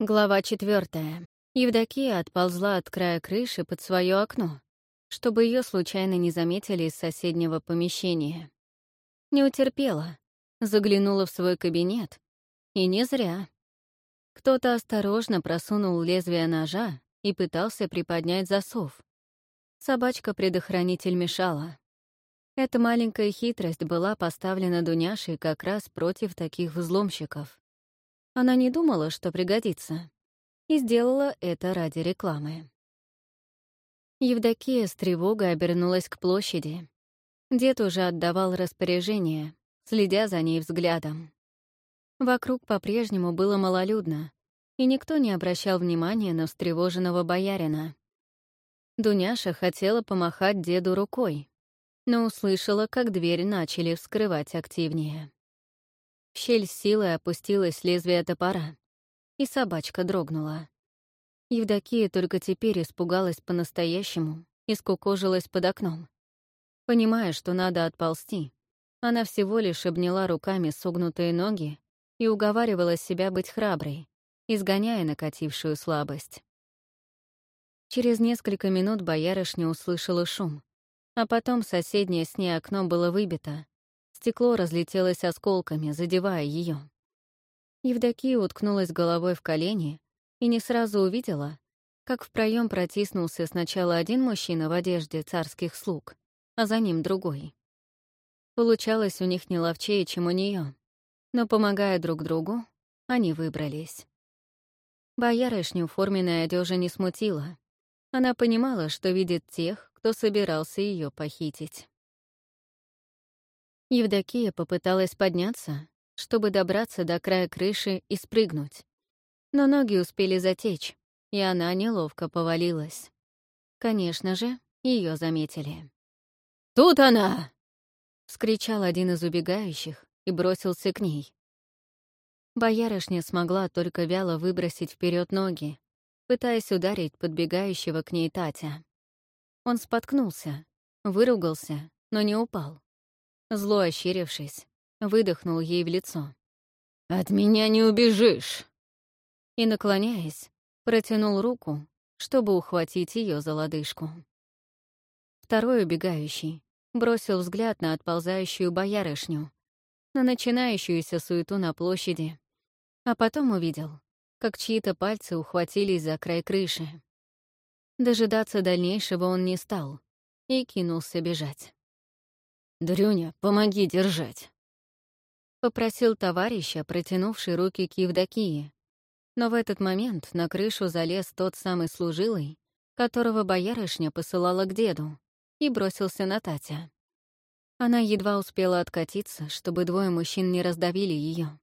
Глава четвертая. Евдокия отползла от края крыши под свое окно, чтобы ее случайно не заметили из соседнего помещения. Не утерпела, заглянула в свой кабинет. И не зря. Кто-то осторожно просунул лезвие ножа и пытался приподнять засов. Собачка-предохранитель мешала. Эта маленькая хитрость была поставлена Дуняшей как раз против таких взломщиков. Она не думала, что пригодится, и сделала это ради рекламы. Евдокия с тревогой обернулась к площади. Дед уже отдавал распоряжение, следя за ней взглядом. Вокруг по-прежнему было малолюдно, и никто не обращал внимания на встревоженного боярина. Дуняша хотела помахать деду рукой, но услышала, как дверь начали вскрывать активнее. В щель силой опустилось лезвие топора, и собачка дрогнула. Евдокия только теперь испугалась по-настоящему и скукожилась под окном. Понимая, что надо отползти, она всего лишь обняла руками согнутые ноги и уговаривала себя быть храброй, изгоняя накатившую слабость. Через несколько минут боярышня услышала шум, а потом соседнее с ней окно было выбито, Стекло разлетелось осколками, задевая ее. Евдокия уткнулась головой в колени и не сразу увидела, как в проем протиснулся сначала один мужчина в одежде царских слуг, а за ним другой. Получалось у них не ловчее, чем у нее, но, помогая друг другу, они выбрались. Боярышню форменная одежа не смутила. Она понимала, что видит тех, кто собирался ее похитить. Евдокия попыталась подняться, чтобы добраться до края крыши и спрыгнуть. Но ноги успели затечь, и она неловко повалилась. Конечно же, ее заметили. «Тут она!» — вскричал один из убегающих и бросился к ней. Боярышня смогла только вяло выбросить вперед ноги, пытаясь ударить подбегающего к ней Татя. Он споткнулся, выругался, но не упал. Зло ощерившись, выдохнул ей в лицо. «От меня не убежишь!» И, наклоняясь, протянул руку, чтобы ухватить ее за лодыжку. Второй убегающий бросил взгляд на отползающую боярышню, на начинающуюся суету на площади, а потом увидел, как чьи-то пальцы ухватились за край крыши. Дожидаться дальнейшего он не стал и кинулся бежать. «Дрюня, помоги держать!» Попросил товарища, протянувший руки к Евдокии. Но в этот момент на крышу залез тот самый служилый, которого боярышня посылала к деду, и бросился на Татя. Она едва успела откатиться, чтобы двое мужчин не раздавили ее.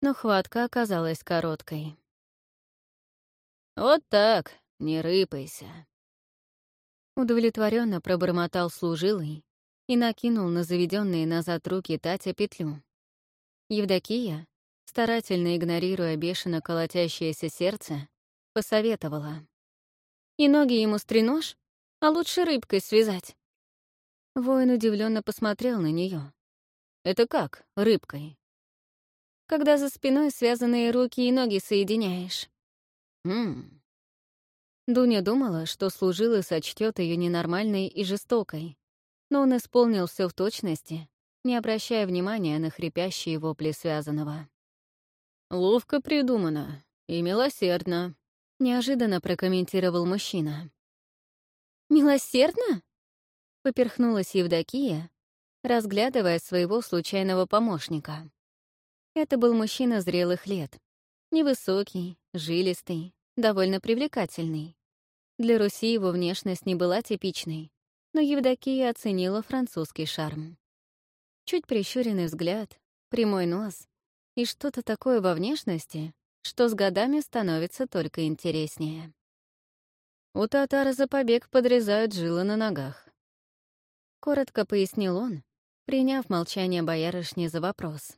Но хватка оказалась короткой. «Вот так, не рыпайся», — удовлетворенно пробормотал служилый, и накинул на заведенные назад руки Татя петлю. Евдокия, старательно игнорируя бешено колотящееся сердце, посоветовала. «И ноги ему стреножь, а лучше рыбкой связать». Воин удивленно посмотрел на нее. «Это как, рыбкой?» «Когда за спиной связанные руки и ноги соединяешь». «Ммм». Дуня думала, что служила сочтет ее ненормальной и жестокой, но он исполнил все в точности, не обращая внимания на хрипящие вопли связанного. «Ловко придумано и милосердно», — неожиданно прокомментировал мужчина. «Милосердно?» — поперхнулась Евдокия, разглядывая своего случайного помощника. Это был мужчина зрелых лет. Невысокий, жилистый, довольно привлекательный. Для Руси его внешность не была типичной, но Евдокия оценила французский шарм. Чуть прищуренный взгляд, прямой нос и что-то такое во внешности, что с годами становится только интереснее. У татар за побег подрезают жилы на ногах. Коротко пояснил он, приняв молчание боярышни за вопрос.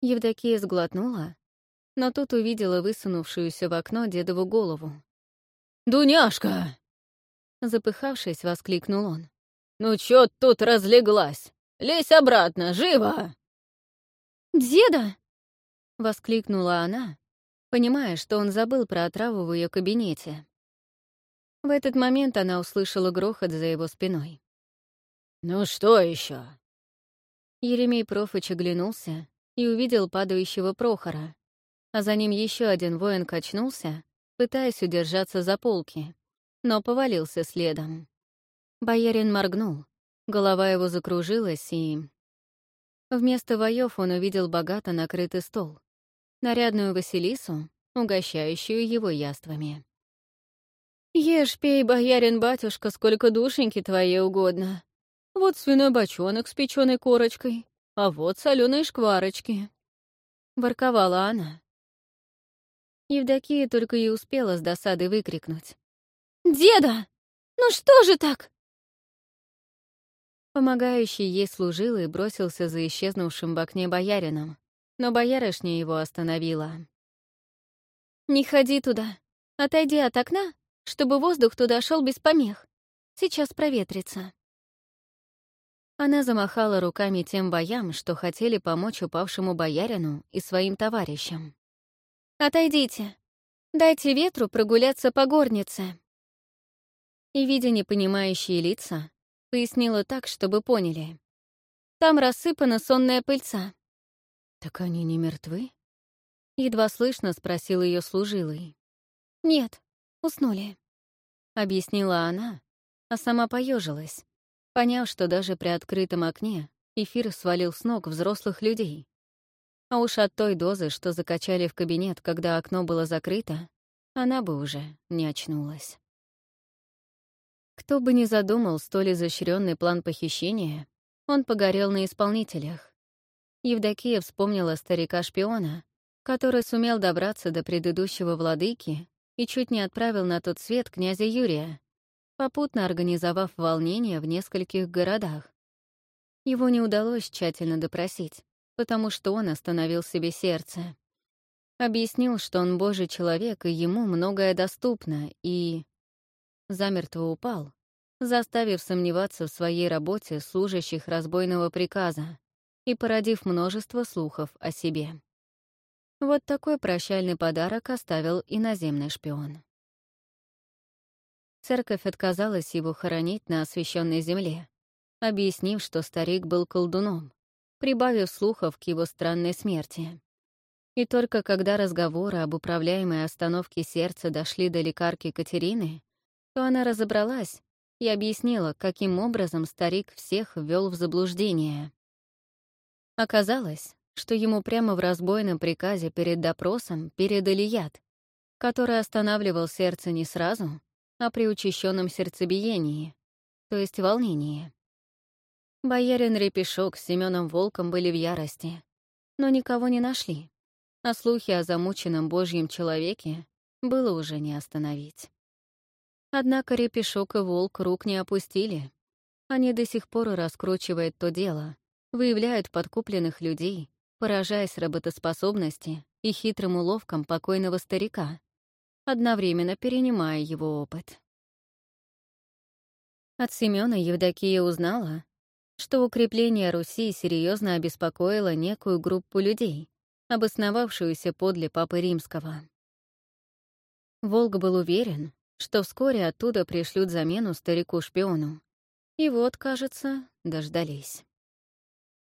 Евдокия сглотнула, но тут увидела высунувшуюся в окно дедову голову. «Дуняшка!» Запыхавшись, воскликнул он. «Ну чё тут разлеглась? Лезь обратно, живо!» «Деда!» — воскликнула она понимая, что он забыл про отраву в ее кабинете. В этот момент она услышала грохот за его спиной. «Ну что еще? Еремей Профыч оглянулся и увидел падающего Прохора, а за ним еще один воин качнулся, пытаясь удержаться за полки, но повалился следом. Боярин моргнул, голова его закружилась, и... Вместо воев он увидел богато накрытый стол, нарядную Василису, угощающую его яствами. «Ешь, пей, боярин-батюшка, сколько душеньки твоей угодно. Вот свиной бочонок с печеной корочкой, а вот соленые шкварочки», — ворковала она. Евдокия только и успела с досады выкрикнуть. «Деда! Ну что же так?» Помогающий ей служилый бросился за исчезнувшим в окне боярином, но боярышня его остановила. «Не ходи туда. Отойди от окна, чтобы воздух туда шел без помех. Сейчас проветрится». Она замахала руками тем боям, что хотели помочь упавшему боярину и своим товарищам. «Отойдите. Дайте ветру прогуляться по горнице». И, видя непонимающие лица, пояснила так, чтобы поняли. «Там рассыпана сонная пыльца». «Так они не мертвы?» Едва слышно спросил ее служилый. «Нет, уснули», — объяснила она, а сама поежилась, поняв, что даже при открытом окне эфир свалил с ног взрослых людей. А уж от той дозы, что закачали в кабинет, когда окно было закрыто, она бы уже не очнулась. Кто бы ни задумал столь изощренный план похищения, он погорел на исполнителях. Евдокия вспомнила старика-шпиона, который сумел добраться до предыдущего владыки и чуть не отправил на тот свет князя Юрия, попутно организовав волнение в нескольких городах. Его не удалось тщательно допросить, потому что он остановил себе сердце. Объяснил, что он божий человек, и ему многое доступно, и... Замертво упал, заставив сомневаться в своей работе служащих разбойного приказа и породив множество слухов о себе. Вот такой прощальный подарок оставил иноземный шпион. Церковь отказалась его хоронить на освященной земле, объяснив, что старик был колдуном, прибавив слухов к его странной смерти. И только когда разговоры об управляемой остановке сердца дошли до лекарки Катерины, то она разобралась и объяснила, каким образом старик всех ввел в заблуждение. Оказалось, что ему прямо в разбойном приказе перед допросом передали яд, который останавливал сердце не сразу, а при учащенном сердцебиении, то есть волнении. Боярин Репешок с Семеном Волком были в ярости, но никого не нашли, а слухи о замученном божьем человеке было уже не остановить. Однако Репешок и Волк рук не опустили. Они до сих пор раскручивают то дело, выявляют подкупленных людей, поражаясь работоспособности и хитрым уловкам покойного старика, одновременно перенимая его опыт. От Семёна Евдокия узнала, что укрепление Руси серьезно обеспокоило некую группу людей, обосновавшуюся подле Папы Римского. Волк был уверен, что вскоре оттуда пришлют замену старику-шпиону. И вот, кажется, дождались.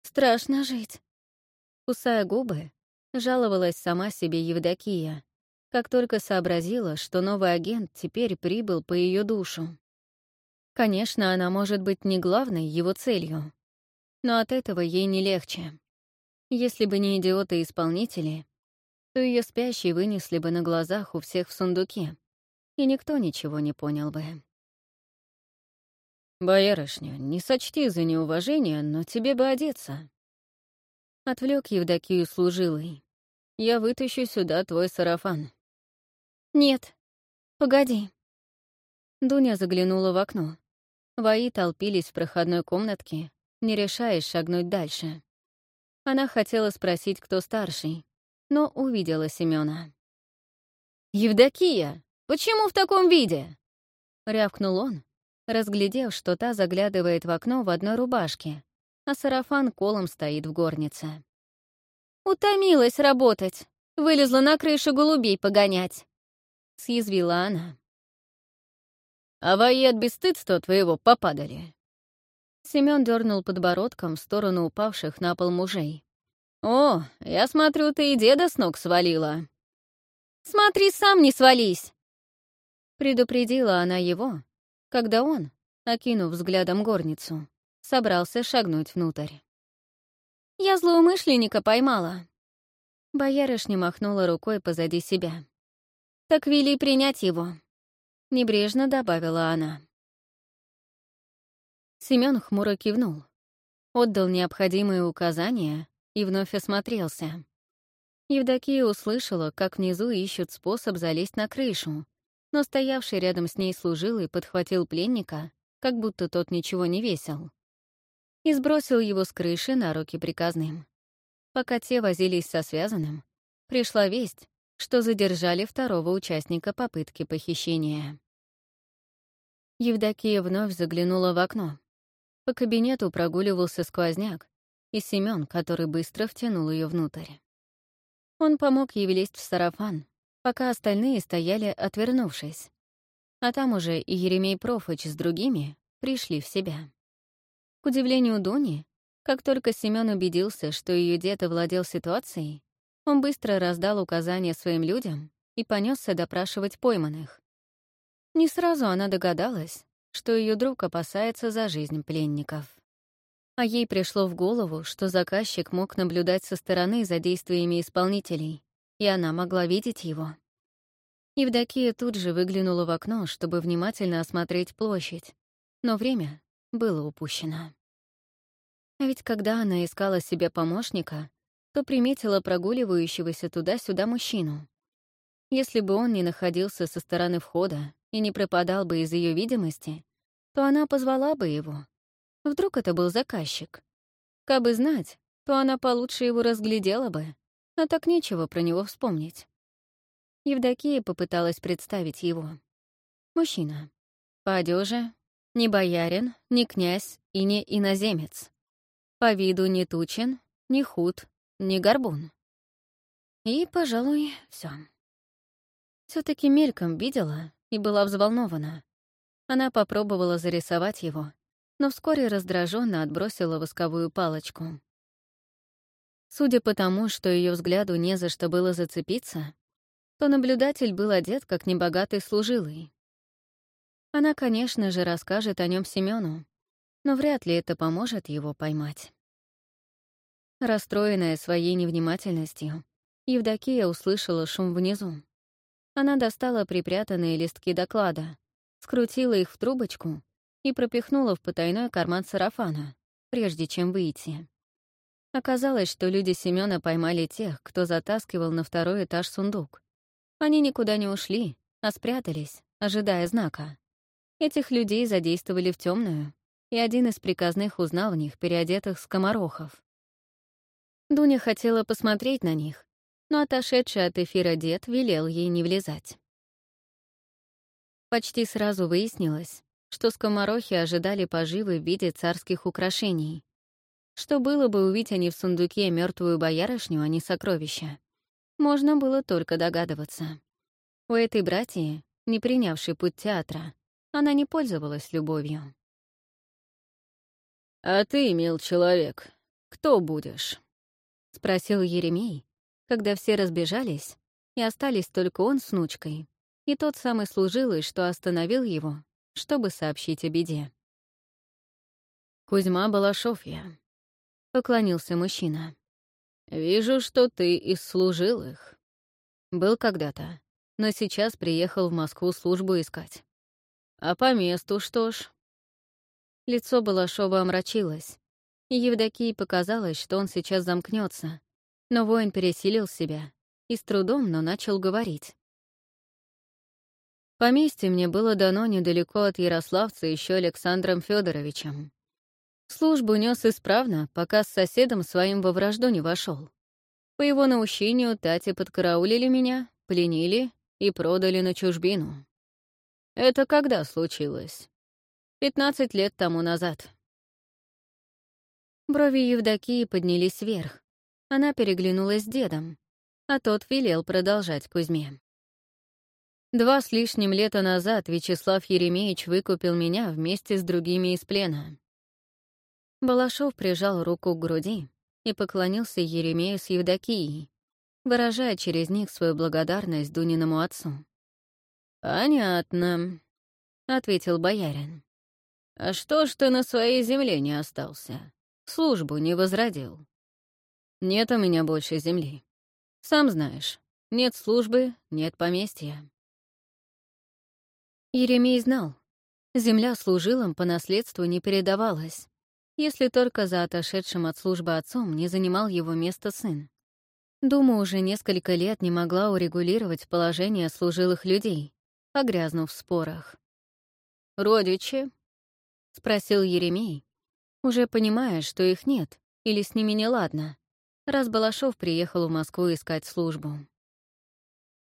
«Страшно жить», — кусая губы, жаловалась сама себе Евдокия, как только сообразила, что новый агент теперь прибыл по ее душу. Конечно, она может быть не главной его целью, но от этого ей не легче. Если бы не идиоты-исполнители, то ее спящие вынесли бы на глазах у всех в сундуке, и никто ничего не понял бы. «Боярышня, не сочти за неуважение, но тебе бы одеться». Отвлек Евдокию служилый. «Я вытащу сюда твой сарафан». «Нет, погоди». Дуня заглянула в окно. Вои толпились в проходной комнатке, не решаясь шагнуть дальше. Она хотела спросить, кто старший, но увидела Семёна. «Евдокия, почему в таком виде?» — рявкнул он, разглядев, что та заглядывает в окно в одной рубашке, а сарафан колом стоит в горнице. «Утомилась работать. Вылезла на крышу голубей погонять», — съязвила она. «А вои от бесстыдства твоего попадали». Семён дернул подбородком в сторону упавших на пол мужей. «О, я смотрю, ты и деда с ног свалила». «Смотри, сам не свались!» Предупредила она его, когда он, окинув взглядом горницу, собрался шагнуть внутрь. «Я злоумышленника поймала». Боярышня махнула рукой позади себя. «Так вели принять его», — небрежно добавила она. Семён хмуро кивнул, отдал необходимые указания и вновь осмотрелся. Евдокия услышала, как внизу ищут способ залезть на крышу, но стоявший рядом с ней служилый подхватил пленника, как будто тот ничего не весил, и сбросил его с крыши на руки приказным. Пока те возились со связанным, пришла весть, что задержали второго участника попытки похищения. Евдокия вновь заглянула в окно. По кабинету прогуливался сквозняк, и Семён, который быстро втянул ее внутрь. Он помог ей влезть в сарафан, пока остальные стояли, отвернувшись. А там уже и Еремей Профыч с другими пришли в себя. К удивлению Дуни, как только Семён убедился, что ее дед овладел ситуацией, он быстро раздал указания своим людям и понесся допрашивать пойманных. Не сразу она догадалась, что ее друг опасается за жизнь пленников. А ей пришло в голову, что заказчик мог наблюдать со стороны за действиями исполнителей, и она могла видеть его. Евдокия тут же выглянула в окно, чтобы внимательно осмотреть площадь, но время было упущено. А ведь когда она искала себе помощника, то приметила прогуливающегося туда-сюда мужчину. Если бы он не находился со стороны входа и не пропадал бы из ее видимости, то она позвала бы его. Вдруг это был заказчик. Кабы знать, то она получше его разглядела бы, а так нечего про него вспомнить. Евдокия попыталась представить его. Мужчина. По одежде не боярин, не князь и не иноземец. По виду не тучен, не худ, не горбун. И, пожалуй, все. все таки мельком видела и была взволнована. Она попробовала зарисовать его, но вскоре раздраженно отбросила восковую палочку. Судя по тому, что ее взгляду не за что было зацепиться, то наблюдатель был одет как небогатый служилый. Она, конечно же, расскажет о нем Семену, но вряд ли это поможет его поймать. Расстроенная своей невнимательностью, Евдокия услышала шум внизу. Она достала припрятанные листки доклада, скрутила их в трубочку и пропихнула в потайной карман сарафана, прежде чем выйти. Оказалось, что люди Семёна поймали тех, кто затаскивал на второй этаж сундук, они никуда не ушли, а спрятались, ожидая знака. Этих людей задействовали в темную, и один из приказных узнал в них переодетых скоморохов. Дуня хотела посмотреть на них, но отошедший от эфира дед велел ей не влезать. Почти сразу выяснилось, что скоморохи ожидали поживы в виде царских украшений. Что было бы, увидеть они в сундуке мертвую боярышню, а не сокровища можно было только догадываться. У этой братьи, не принявшей путь театра, она не пользовалась любовью. «А ты, мил человек, кто будешь?» — спросил Еремей, когда все разбежались, и остались только он с внучкой, и тот самый служилый, что остановил его, чтобы сообщить о беде. «Кузьма Балашовья», — поклонился мужчина. «Вижу, что ты из служилых. Был когда-то, но сейчас приехал в Москву службу искать. А по месту что ж?» Лицо Балашова омрачилось, и Евдокии показалось, что он сейчас замкнется, но воин пересилил себя и с трудом, но начал говорить. Поместье мне было дано недалеко от Ярославца еще Александром Федоровичем. Службу нес исправно, пока с соседом своим во вражду не вошел. По его наущению Тати подкараулили меня, пленили и продали на чужбину. Это когда случилось? Пятнадцать лет тому назад. Брови Евдокии поднялись вверх. Она переглянулась с дедом. а тот велел продолжать Кузьме. Два с лишним лета назад Вячеслав Еремеевич выкупил меня вместе с другими из плена. Балашов прижал руку к груди и поклонился Еремею с Евдокией, выражая через них свою благодарность Дуниному отцу. «Понятно», — ответил боярин. «А что ж ты на своей земле не остался? Службу не возродил?» «Нет у меня больше земли. Сам знаешь, нет службы, нет поместья». Еремей знал, земля служилам по наследству не передавалась, если только за отошедшим от службы отцом не занимал его место сын. Дума уже несколько лет не могла урегулировать положение служилых людей, погрязнув в спорах. «Родичи?» — спросил Еремей, уже понимая, что их нет или с ними неладно, раз Балашов приехал в Москву искать службу.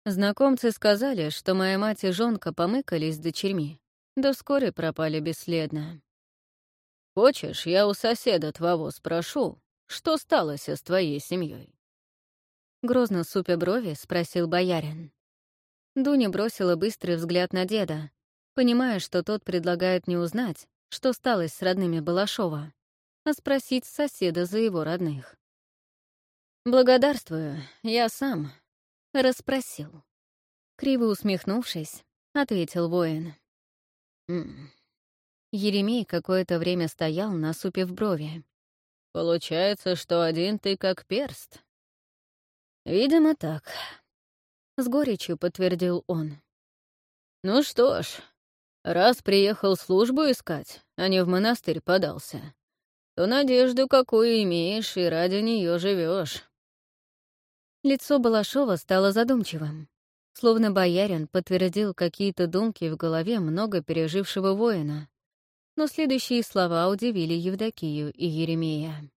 Знакомцы сказали, что моя мать и жонка помыкались с дочерьми, да вскоре пропали бесследно. «Хочешь, я у соседа твоего спрошу, что сталось с твоей семьей? Грозно супя брови, спросил боярин. Дуня бросила быстрый взгляд на деда, понимая, что тот предлагает не узнать, что сталось с родными Балашова, а спросить соседа за его родных. «Благодарствую, я сам», Расспросил. Криво усмехнувшись, ответил воин. «М -м. Еремей какое-то время стоял, насупив брови. «Получается, что один ты как перст?» «Видимо, так», — с горечью подтвердил он. «Ну что ж, раз приехал службу искать, а не в монастырь подался, то надежду какую имеешь и ради нее живешь. Лицо Балашова стало задумчивым, словно боярин подтвердил какие-то думки в голове много пережившего воина. Но следующие слова удивили Евдокию и Еремея.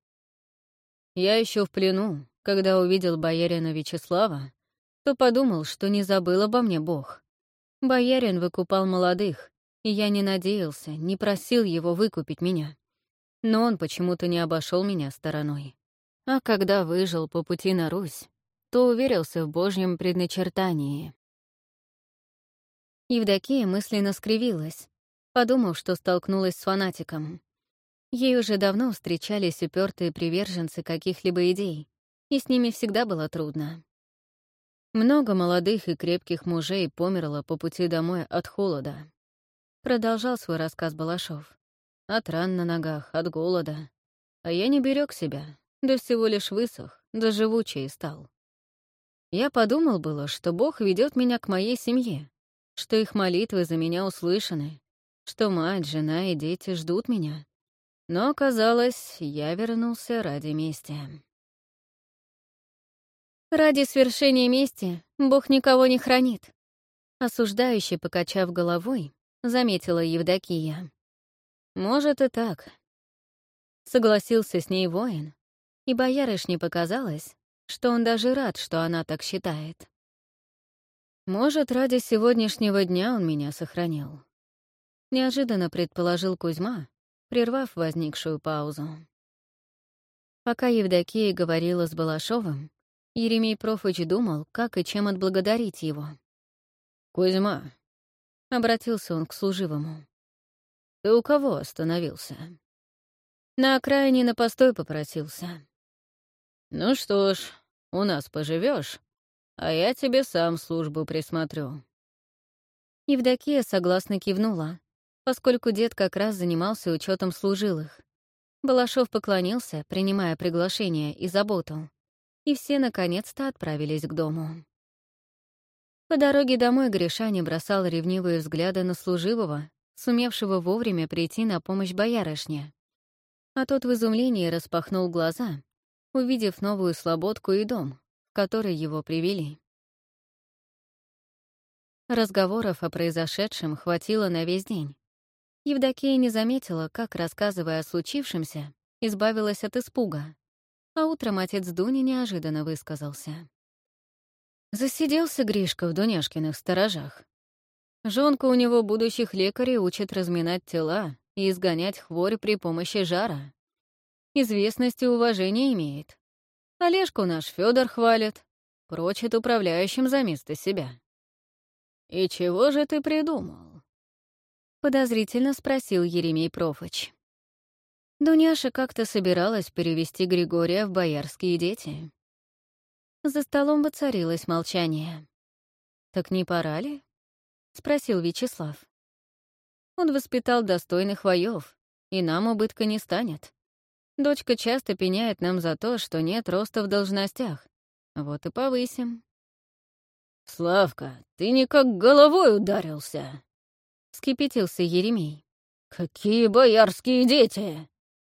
«Я еще в плену, когда увидел боярина Вячеслава, то подумал, что не забыл обо мне Бог. Боярин выкупал молодых, и я не надеялся, не просил его выкупить меня. Но он почему-то не обошел меня стороной. А когда выжил по пути на Русь, то уверился в Божьем предначертании. Евдокия мысленно скривилась, подумав, что столкнулась с фанатиком. Ей уже давно встречались упертые приверженцы каких-либо идей, и с ними всегда было трудно. Много молодых и крепких мужей померло по пути домой от холода. Продолжал свой рассказ Балашов. От ран на ногах, от голода. А я не берег себя, да всего лишь высох, да живучий стал. Я подумал было, что Бог ведет меня к моей семье, что их молитвы за меня услышаны, что мать, жена и дети ждут меня. Но оказалось, я вернулся ради мести. Ради свершения мести Бог никого не хранит. Осуждающе покачав головой, заметила Евдокия. Может и так. Согласился с ней воин, и боярышне показалось, что он даже рад, что она так считает. Может, ради сегодняшнего дня он меня сохранил. Неожиданно предположил Кузьма, прервав возникшую паузу. Пока Евдокия говорила с Балашовым, Еремей Профыч думал, как и чем отблагодарить его. «Кузьма», — обратился он к служивому, — «ты у кого остановился?» «На окраине на постой попросился. «Ну что ж, у нас поживешь, а я тебе сам службу присмотрю». Евдокия согласно кивнула, поскольку дед как раз занимался учетом служилых. Балашов поклонился, принимая приглашение и заботу, и все наконец-то отправились к дому. По дороге домой Гришаня бросал ревнивые взгляды на служивого, сумевшего вовремя прийти на помощь боярышне. А тот в изумлении распахнул глаза увидев новую слободку и дом, в который его привели. Разговоров о произошедшем хватило на весь день. Евдокия не заметила, как, рассказывая о случившемся, избавилась от испуга, а утром отец Дуни неожиданно высказался. Засиделся Гришка в Дуняшкиных сторожах. Жонка у него будущих лекарей учит разминать тела и изгонять хворь при помощи жара. Известность и уважение имеет. Олежку наш Федор хвалит. прочит управляющим за место себя. «И чего же ты придумал?» — подозрительно спросил Еремей Профыч. Дуняша как-то собиралась перевести Григория в боярские дети. За столом воцарилось молчание. «Так не пора ли?» — спросил Вячеслав. «Он воспитал достойных воев, и нам убытка не станет. Дочка часто пеняет нам за то, что нет роста в должностях. Вот и повысим». «Славка, ты никак головой ударился!» — скипятился Еремей. «Какие боярские дети!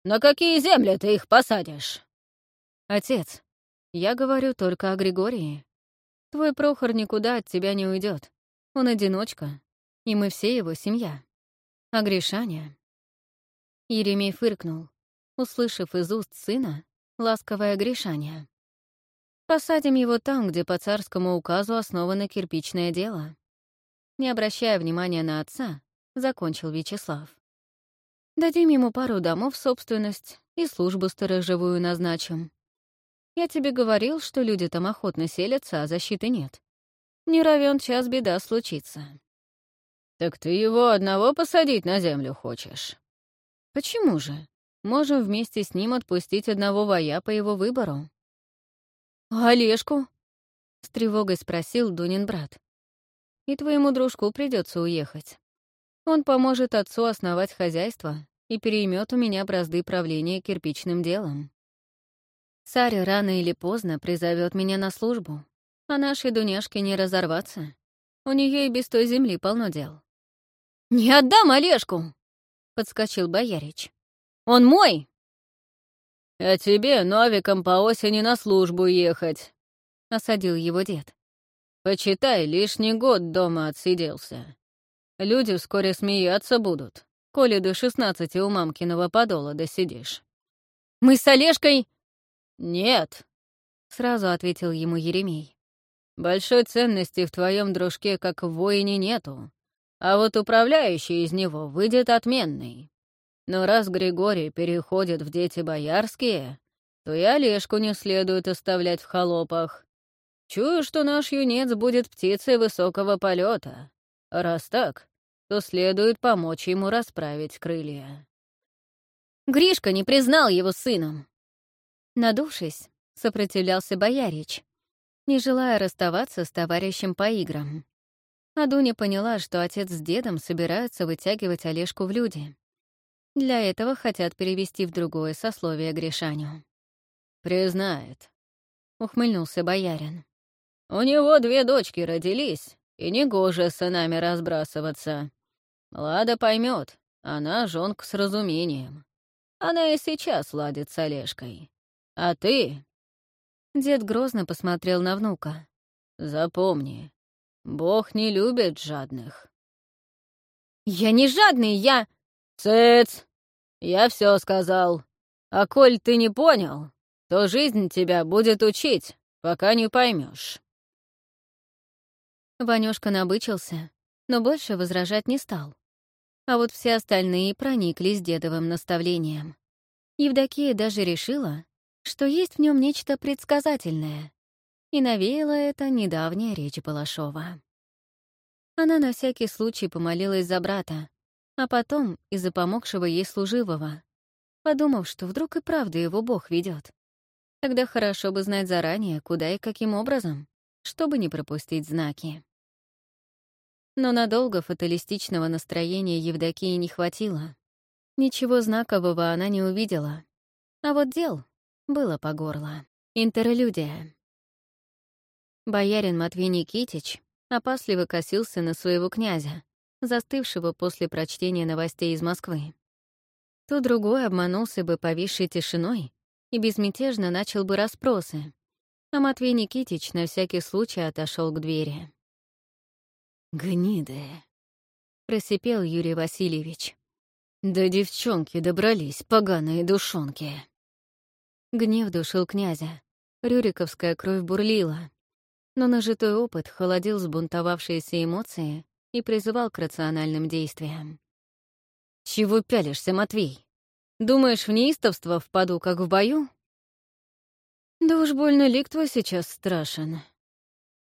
На какие земли ты их посадишь?» «Отец, я говорю только о Григории. Твой Прохор никуда от тебя не уйдет. Он одиночка, и мы все его семья. А Гришаня...» Еремей фыркнул, услышав из уст сына ласковое Гришаня. Посадим его там, где по царскому указу основано кирпичное дело. Не обращая внимания на отца, закончил Вячеслав. Дадим ему пару домов в собственность и службу сторожевую назначим. Я тебе говорил, что люди там охотно селятся, а защиты нет. Не равен час беда случится. Так ты его одного посадить на землю хочешь? Почему же? Можем вместе с ним отпустить одного воя по его выбору. «А Олежку?» — с тревогой спросил Дунин брат. «И твоему дружку придется уехать. Он поможет отцу основать хозяйство и переймет у меня бразды правления кирпичным делом. Царь рано или поздно призовет меня на службу, а нашей Дуняшке не разорваться. У нее и без той земли полно дел». «Не отдам Олежку!» — подскочил боярич. «Он мой!» «А тебе новиком по осени на службу ехать», — осадил его дед. «Почитай, лишний год дома отсиделся. Люди вскоре смеяться будут, коли до шестнадцати у мамкиного подола досидишь». «Мы с Олежкой...» «Нет», — сразу ответил ему Еремей. «Большой ценности в твоем дружке, как в воине, нету, а вот управляющий из него выйдет отменный. Но раз Григорий переходит в дети боярские, то и Олежку не следует оставлять в холопах. Чую, что наш юнец будет птицей высокого полета. Раз так, то следует помочь ему расправить крылья. Гришка не признал его сыном. Надувшись, сопротивлялся боярич, не желая расставаться с товарищем по играм. А поняла, что отец с дедом собираются вытягивать Олежку в люди. Для этого хотят перевести в другое сословие Гришаню. «Признает», — ухмыльнулся боярин. «У него две дочки родились, и негоже с сынами разбрасываться. Лада поймет, она жонка с разумением. Она и сейчас ладит с Олежкой. А ты...» Дед грозно посмотрел на внука. «Запомни, Бог не любит жадных». «Я не жадный, я...» «Цыц! Я все сказал. А коль ты не понял, то жизнь тебя будет учить, пока не поймешь. Ванюшка набычился, но больше возражать не стал. А вот все остальные прониклись дедовым наставлением. Евдокия даже решила, что есть в нем нечто предсказательное, и навеяла это недавняя речь Балашова. Она на всякий случай помолилась за брата, а потом из-за помогшего ей служивого, подумав, что вдруг и правда его Бог ведет. Тогда хорошо бы знать заранее, куда и каким образом, чтобы не пропустить знаки. Но надолго фаталистичного настроения Евдокии не хватило. Ничего знакового она не увидела. А вот дел было по горло. Интерлюдия. Боярин Матвей Никитич опасливо косился на своего князя, застывшего после прочтения новостей из Москвы. То другой обманулся бы повисшей тишиной и безмятежно начал бы расспросы, а Матвей Никитич на всякий случай отошел к двери. «Гниды!» — просипел Юрий Васильевич. «Да девчонки добрались, поганые душонки!» Гнев душил князя. Рюриковская кровь бурлила. Но нажитой опыт холодил сбунтовавшиеся эмоции и призывал к рациональным действиям. «Чего пялишься, Матвей? Думаешь, в неистовство впаду, как в бою?» «Да уж больно лик твой сейчас страшен»,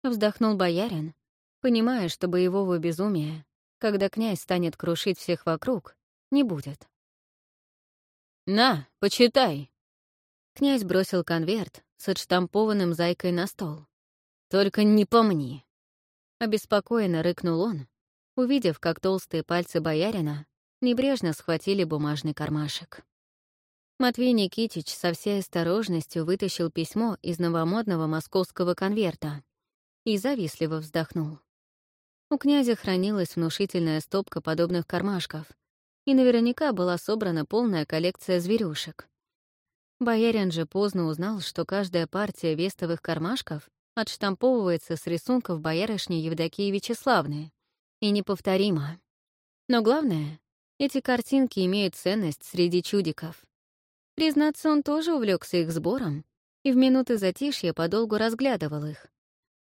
Вздохнул боярин, понимая, что боевого безумия, когда князь станет крушить всех вокруг, не будет. «На, почитай!» Князь бросил конверт с отштампованным зайкой на стол. «Только не помни!» Обеспокоенно рыкнул он, увидев, как толстые пальцы боярина небрежно схватили бумажный кармашек. Матвей Никитич со всей осторожностью вытащил письмо из новомодного московского конверта и завистливо вздохнул. У князя хранилась внушительная стопка подобных кармашков, и наверняка была собрана полная коллекция зверюшек. Боярин же поздно узнал, что каждая партия вестовых кармашков отштамповывается с рисунков боярышни Евдокии Вячеславны и неповторимо. Но главное, эти картинки имеют ценность среди чудиков. Признаться, он тоже увлекся их сбором и в минуты затишья подолгу разглядывал их.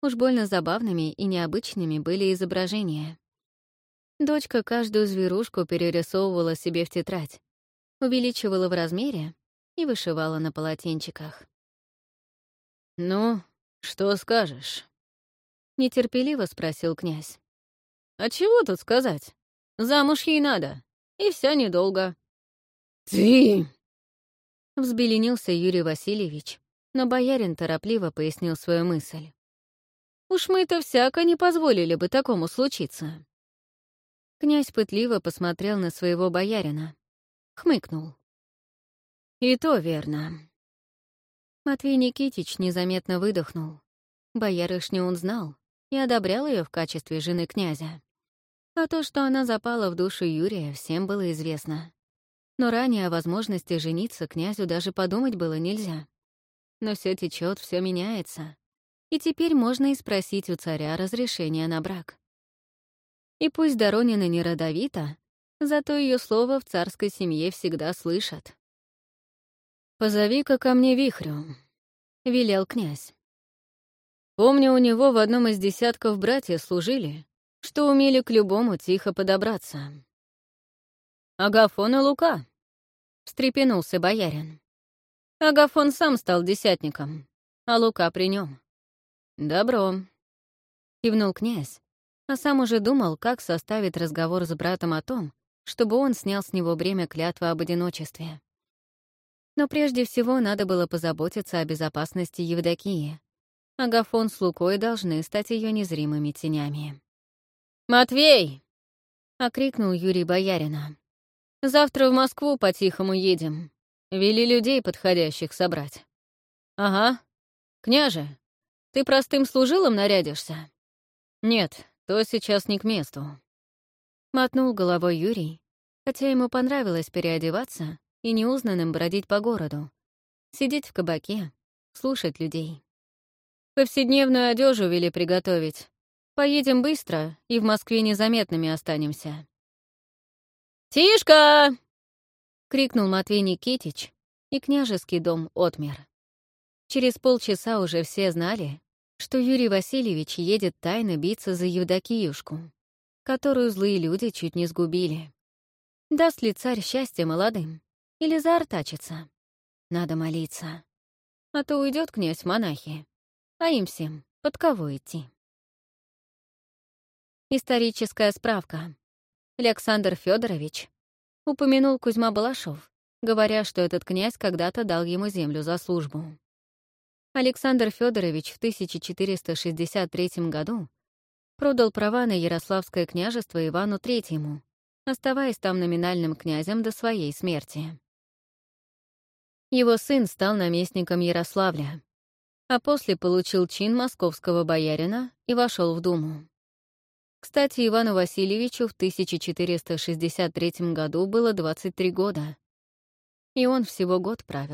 Уж больно забавными и необычными были изображения. Дочка каждую зверушку перерисовывала себе в тетрадь, увеличивала в размере и вышивала на полотенчиках. «Ну, что скажешь?» — нетерпеливо спросил князь. «А чего тут сказать? Замуж ей надо, и вся недолго». «Ты!» — взбеленился Юрий Васильевич, но боярин торопливо пояснил свою мысль. Уж мы-то всяко не позволили бы такому случиться. Князь пытливо посмотрел на своего боярина. Хмыкнул. И то верно. Матвей Никитич незаметно выдохнул. Боярышню он знал и одобрял ее в качестве жены князя. А то, что она запала в душу Юрия, всем было известно. Но ранее о возможности жениться князю даже подумать было нельзя. Но все течет, все меняется и теперь можно и спросить у царя разрешения на брак. И пусть Доронина не родовита, зато ее слово в царской семье всегда слышат. «Позови-ка ко мне вихрю», — велел князь. «Помню, у него в одном из десятков братья служили, что умели к любому тихо подобраться». «Агафон и Лука», — встрепенулся боярин. Агафон сам стал десятником, а Лука при нем. «Добро», — кивнул князь, а сам уже думал, как составить разговор с братом о том, чтобы он снял с него бремя клятвы об одиночестве. Но прежде всего надо было позаботиться о безопасности Евдокии. Агафон с Лукой должны стать ее незримыми тенями. «Матвей!» — окрикнул Юрий Боярина. «Завтра в Москву по-тихому едем. Вели людей подходящих собрать». «Ага. Княже, ты простым служилом нарядишься? Нет, то сейчас не к месту. Мотнул головой Юрий, хотя ему понравилось переодеваться и неузнанным бродить по городу, сидеть в кабаке, слушать людей. Повседневную одежду вели приготовить. Поедем быстро и в Москве незаметными останемся. «Тишка!» — крикнул Матвей Никитич, и княжеский дом отмер. Через полчаса уже все знали, что Юрий Васильевич едет тайно биться за Евдокиюшку, которую злые люди чуть не сгубили. Даст ли царь счастье молодым? Или заортачится? Надо молиться. А то уйдет князь монахи, а им всем под кого идти? Историческая справка. Александр Федорович упомянул Кузьма Балашов, говоря, что этот князь когда-то дал ему землю за службу. Александр Федорович в 1463 году продал права на Ярославское княжество Ивану III, оставаясь там номинальным князем до своей смерти. Его сын стал наместником Ярославля, а после получил чин московского боярина и вошел в Думу. Кстати, Ивану Васильевичу в 1463 году было 23 года, и он всего год правил.